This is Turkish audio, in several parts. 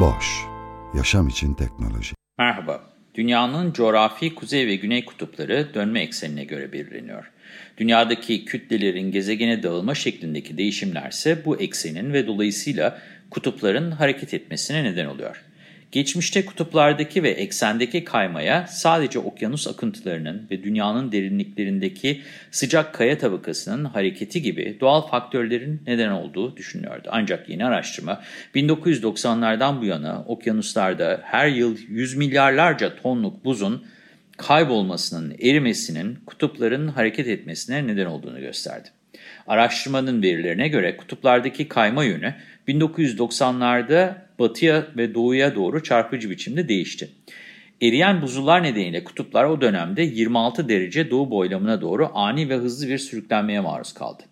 Boş, yaşam için teknoloji. Merhaba, dünyanın coğrafi kuzey ve güney kutupları dönme eksenine göre belirleniyor. Dünyadaki kütlelerin gezegene dağılma şeklindeki değişimlerse bu eksenin ve dolayısıyla kutupların hareket etmesine neden oluyor. Geçmişte kutuplardaki ve eksendeki kaymaya sadece okyanus akıntılarının ve dünyanın derinliklerindeki sıcak kaya tabakasının hareketi gibi doğal faktörlerin neden olduğu düşünülüyordu. Ancak yeni araştırma 1990'lardan bu yana okyanuslarda her yıl yüz milyarlarca tonluk buzun kaybolmasının, erimesinin kutupların hareket etmesine neden olduğunu gösterdi. Araştırmanın verilerine göre kutuplardaki kayma yönü 1990'larda batıya ve doğuya doğru çarpıcı biçimde değişti. Eriyen buzullar nedeniyle kutuplar o dönemde 26 derece doğu boylamına doğru ani ve hızlı bir sürüklenmeye maruz kaldı.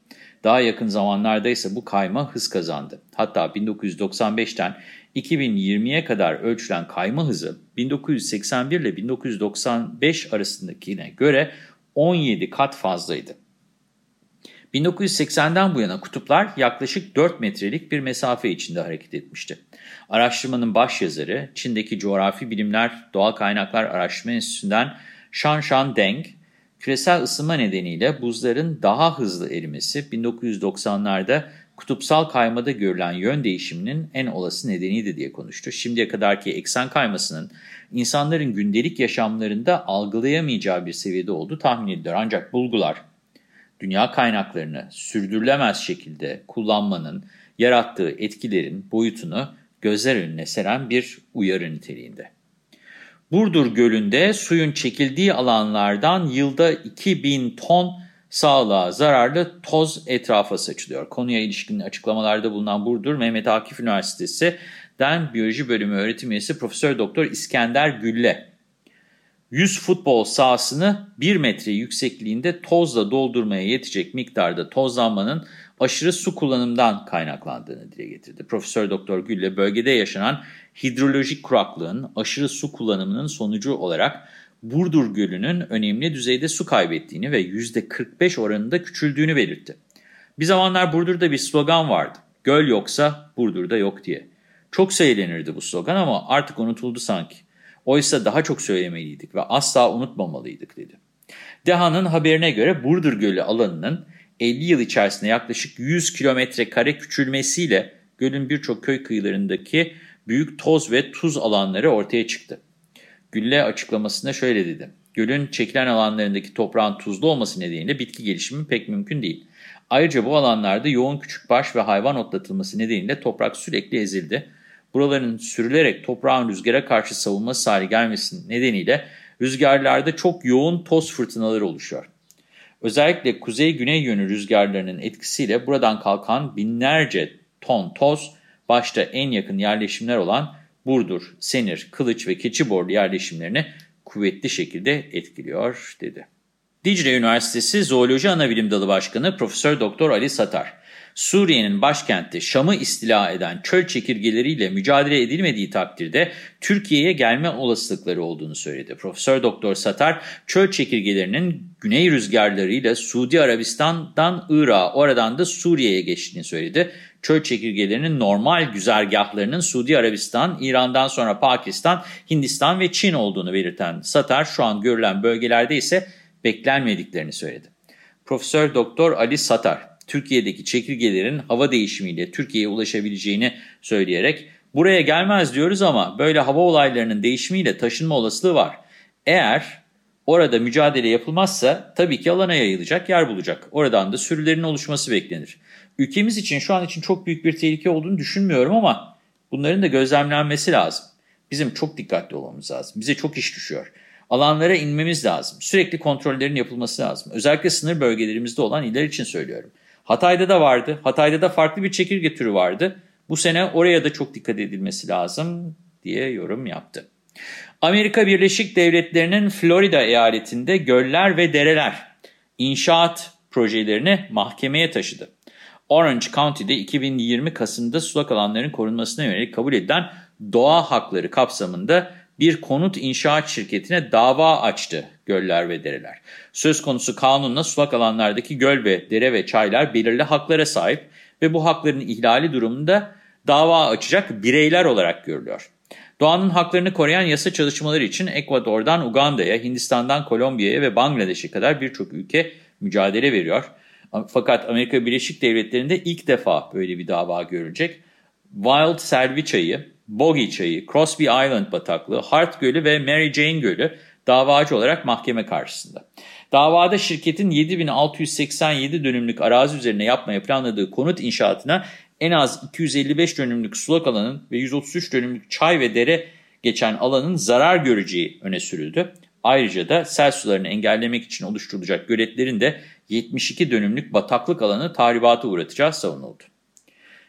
Daha yakın zamanlarda ise bu kayma hız kazandı. Hatta 1995'ten 2020'ye kadar ölçülen kayma hızı 1981 ile 1995 arasındakine göre 17 kat fazlaydı. 1980'den bu yana kutuplar yaklaşık 4 metrelik bir mesafe içinde hareket etmişti. Araştırmanın başyazarı, Çin'deki Coğrafi Bilimler Doğal Kaynaklar Araştırma Enstitüsü'nden Shanshan Deng, küresel ısınma nedeniyle buzların daha hızlı erimesi 1990'larda kutupsal kaymada görülen yön değişiminin en olası nedeniydi diye konuştu. Şimdiye kadarki eksen kaymasının insanların gündelik yaşamlarında algılayamayacağı bir seviyede olduğu tahmin ediliyor. Ancak bulgular dünya kaynaklarını sürdürülemez şekilde kullanmanın yarattığı etkilerin boyutunu gözler önüne seren bir uyarı niteliğinde. Burdur Gölü'nde suyun çekildiği alanlardan yılda 2000 ton sağlığa zararlı toz etrafa saçılıyor. Konuya ilişkin açıklamalarda bulunan Burdur Mehmet Akif Üniversitesi'den Biyoloji Bölümü öğretim üyesi Profesör Doktor İskender Gülle 100 futbol sahasını 1 metre yüksekliğinde tozla doldurmaya yetecek miktarda tozlanmanın aşırı su kullanımından kaynaklandığını dile getirdi. Profesör Doktor Gülle bölgede yaşanan hidrolojik kuraklığın aşırı su kullanımının sonucu olarak Burdur Gölü'nün önemli düzeyde su kaybettiğini ve %45 oranında küçüldüğünü belirtti. Bir zamanlar Burdur'da bir slogan vardı. Göl yoksa Burdur'da yok diye. Çok söylenirdi bu slogan ama artık unutuldu sanki. Oysa daha çok söylemeliydik ve asla unutmamalıydık dedi. DEHA'nın haberine göre Burdur Gölü alanının 50 yıl içerisinde yaklaşık 100 kilometre kare küçülmesiyle gölün birçok köy kıyılarındaki büyük toz ve tuz alanları ortaya çıktı. Gülle açıklamasında şöyle dedi. Gölün çekilen alanlarındaki toprağın tuzlu olması nedeniyle bitki gelişimi pek mümkün değil. Ayrıca bu alanlarda yoğun küçükbaş ve hayvan otlatılması nedeniyle toprak sürekli ezildi. Buraların sürülerek toprağın rüzgara karşı savunması hale gelmesi nedeniyle rüzgarlarda çok yoğun toz fırtınaları oluşuyor. Özellikle kuzey-güney yönü rüzgarlarının etkisiyle buradan kalkan binlerce ton toz, başta en yakın yerleşimler olan Burdur, Senir, Kılıç ve Keçiborlu yerleşimlerini kuvvetli şekilde etkiliyor, dedi. Dicle Üniversitesi Zooloji Anabilim Dalı Başkanı Profesör Doktor Ali Satar, Suriye'nin başkenti Şam'ı istila eden çöl çekirgeleriyle mücadele edilmediği takdirde Türkiye'ye gelme olasılıkları olduğunu söyledi. Profesör Doktor Satar, çöl çekirgelerinin güney rüzgarlarıyla Suudi Arabistan'dan Irak'a, oradan da Suriye'ye geçtiğini söyledi. Çöl çekirgelerinin normal güzergahlarının Suudi Arabistan, İran'dan sonra Pakistan, Hindistan ve Çin olduğunu belirten Satar, şu an görülen bölgelerde ise beklenmediklerini söyledi. Profesör Doktor Ali Satar, Türkiye'deki çekirgelerin hava değişimiyle Türkiye'ye ulaşabileceğini söyleyerek buraya gelmez diyoruz ama böyle hava olaylarının değişimiyle taşınma olasılığı var. Eğer orada mücadele yapılmazsa tabii ki alana yayılacak yer bulacak. Oradan da sürülerin oluşması beklenir. Ülkemiz için şu an için çok büyük bir tehlike olduğunu düşünmüyorum ama bunların da gözlemlenmesi lazım. Bizim çok dikkatli olmamız lazım. Bize çok iş düşüyor. Alanlara inmemiz lazım. Sürekli kontrollerin yapılması lazım. Özellikle sınır bölgelerimizde olan iller için söylüyorum. Hatay'da da vardı. Hatay'da da farklı bir çekirge türü vardı. Bu sene oraya da çok dikkat edilmesi lazım diye yorum yaptı. Amerika Birleşik Devletleri'nin Florida eyaletinde göller ve dereler inşaat projelerini mahkemeye taşıdı. Orange County'de 2020 Kasım'da sulak alanların korunmasına yönelik kabul edilen doğa hakları kapsamında bir konut inşaat şirketine dava açtı göller ve dereler. Söz konusu kanunla sulak alanlardaki göl ve dere ve çaylar belirli haklara sahip ve bu hakların ihlali durumunda dava açacak bireyler olarak görülüyor. Doğanın haklarını koruyan yasa çalışmaları için Ekvador'dan Uganda'ya, Hindistan'dan Kolombiya'ya ve Bangladeş'e kadar birçok ülke mücadele veriyor. Fakat Amerika Birleşik Devletleri'nde ilk defa böyle bir dava görülecek. Wild Selvi Çayı, Bogie Çayı, Crosby Island bataklığı, Hart Gölü ve Mary Jane Gölü davacı olarak mahkeme karşısında. Davada şirketin 7687 dönümlük arazi üzerine yapmaya planladığı konut inşaatına en az 255 dönümlük sulak alanın ve 133 dönümlük çay ve dere geçen alanın zarar göreceği öne sürüldü. Ayrıca da sel sularını engellemek için oluşturulacak göletlerin de 72 dönümlük bataklık alanı tahribata uğratacağı savunuldu.